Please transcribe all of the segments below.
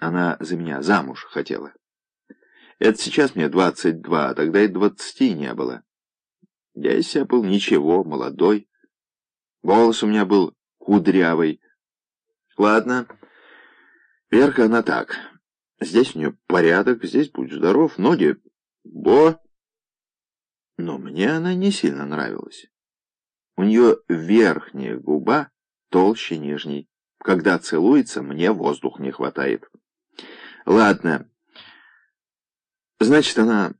Она за меня замуж хотела. Это сейчас мне двадцать два, а тогда и двадцати не было. Я из себя был ничего, молодой. Голос у меня был кудрявый. Ладно, Верка она так. Здесь у нее порядок, здесь будь здоров, ноги бо. Но мне она не сильно нравилась. У нее верхняя губа толще нижней. Когда целуется, мне воздух не хватает. Ладно. Значит, она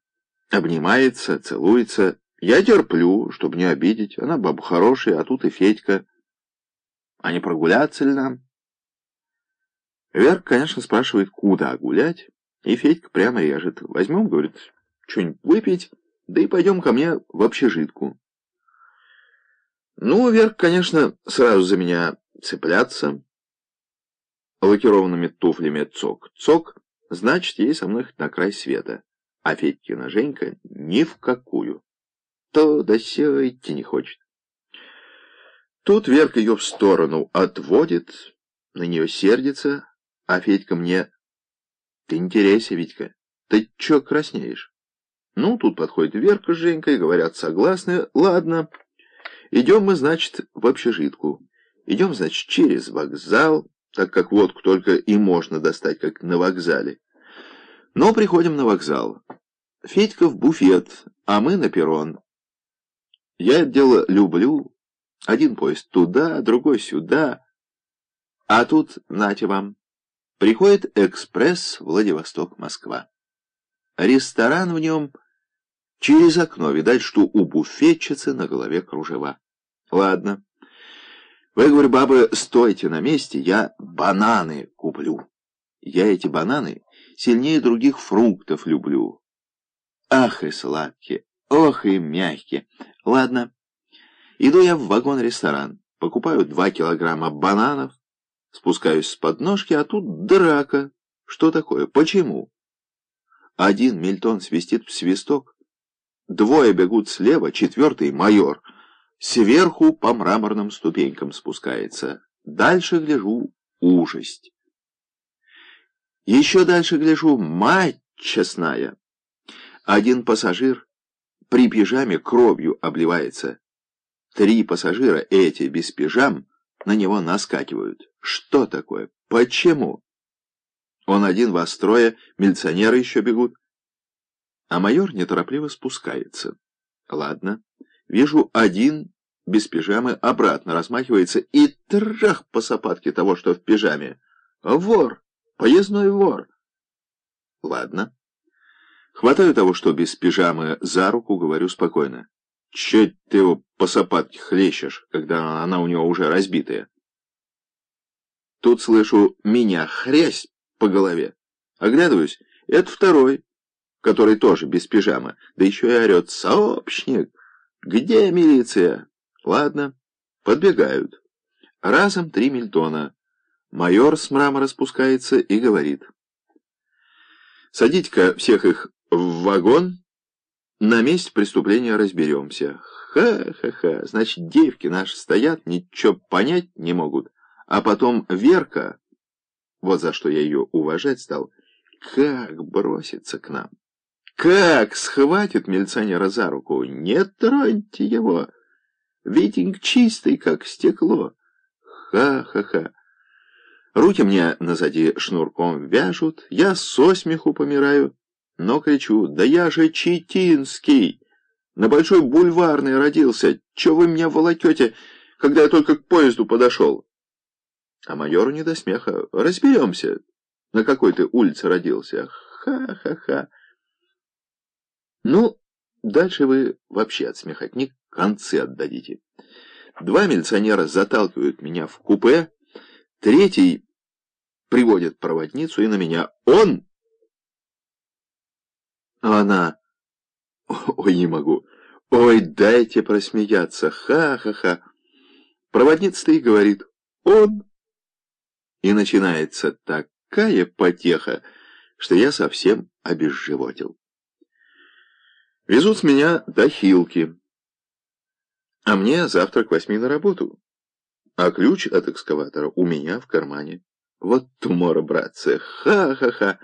обнимается, целуется. Я терплю, чтобы не обидеть. Она баба хорошая, а тут и Федька. А не прогуляться ли нам? Верк, конечно, спрашивает, куда гулять. И Федька прямо режет. Возьмем, говорит, что-нибудь выпить, да и пойдем ко мне в общежитку. Ну, Верк, конечно, сразу за меня цепляться. Лакированными туфлями цок. Цок, значит, ей со мной на край света. А Федькина Женька ни в какую. То да сё идти не хочет. Тут Верка ее в сторону отводит, на нее сердится, а Федька мне... Ты теряйся, Витька, ты чё краснеешь? Ну, тут подходит Верка с Женькой, говорят, согласны, ладно. Идем мы, значит, в общежитку. Идем, значит, через вокзал, так как водку только и можно достать, как на вокзале. Но приходим на вокзал. Федька в буфет, а мы на перрон. Я это дело люблю. Один поезд туда, другой сюда. А тут, нате вам, приходит экспресс Владивосток-Москва. Ресторан в нем через окно. Видать, что у буфетчицы на голове кружева. Ладно. Вы, говорю, бабы, стойте на месте, я бананы куплю. Я эти бананы сильнее других фруктов люблю. Ах и сладкие, ох и мягкие. Ладно, иду я в вагон-ресторан, покупаю два килограмма бананов, спускаюсь с подножки, а тут драка. Что такое? Почему? Один Мильтон свистит в свисток, двое бегут слева, четвертый — майор — Сверху по мраморным ступенькам спускается. Дальше гляжу — ужасть. Еще дальше гляжу — мать честная. Один пассажир при пижаме кровью обливается. Три пассажира, эти без пижам, на него наскакивают. Что такое? Почему? Он один вас трое, милиционеры еще бегут. А майор неторопливо спускается. Ладно. Вижу, один без пижамы обратно размахивается и трах по сапатке того, что в пижаме. Вор! Поездной вор! Ладно. Хватаю того, что без пижамы, за руку, говорю спокойно. Че ты его по сапатке хлещешь, когда она у него уже разбитая? Тут слышу меня хрясь по голове. Оглядываюсь, это второй, который тоже без пижамы, да еще и орет «Сообщник!» «Где милиция?» «Ладно». Подбегают. Разом три мильтона. Майор с мрамора спускается и говорит. «Садите-ка всех их в вагон, на месте преступления разберемся». Ха-ха-ха, значит, девки наши стоят, ничего понять не могут. А потом Верка, вот за что я ее уважать стал, как бросится к нам. Как схватит милиционера за руку? Не троньте его! Витинг чистый, как стекло. Ха-ха-ха. Руки мне назади шнурком вяжут, я со смеху помираю, но кричу, да я же Читинский, на Большой Бульварной родился, че вы меня волокете, когда я только к поезду подошел? А майору не до смеха, разберемся, на какой ты улице родился. Ха-ха-ха. Ну, дальше вы вообще от смехотник концы отдадите. Два милиционера заталкивают меня в купе, третий приводит проводницу и на меня. Он! А она... Ой, не могу. Ой, дайте просмеяться. Ха-ха-ха. Проводница-то и говорит. Он! И начинается такая потеха, что я совсем обезживотил. Везут с меня до Хилки. А мне завтра к восьми на работу. А ключ от экскаватора у меня в кармане. Вот тумора, братцы, ха-ха-ха.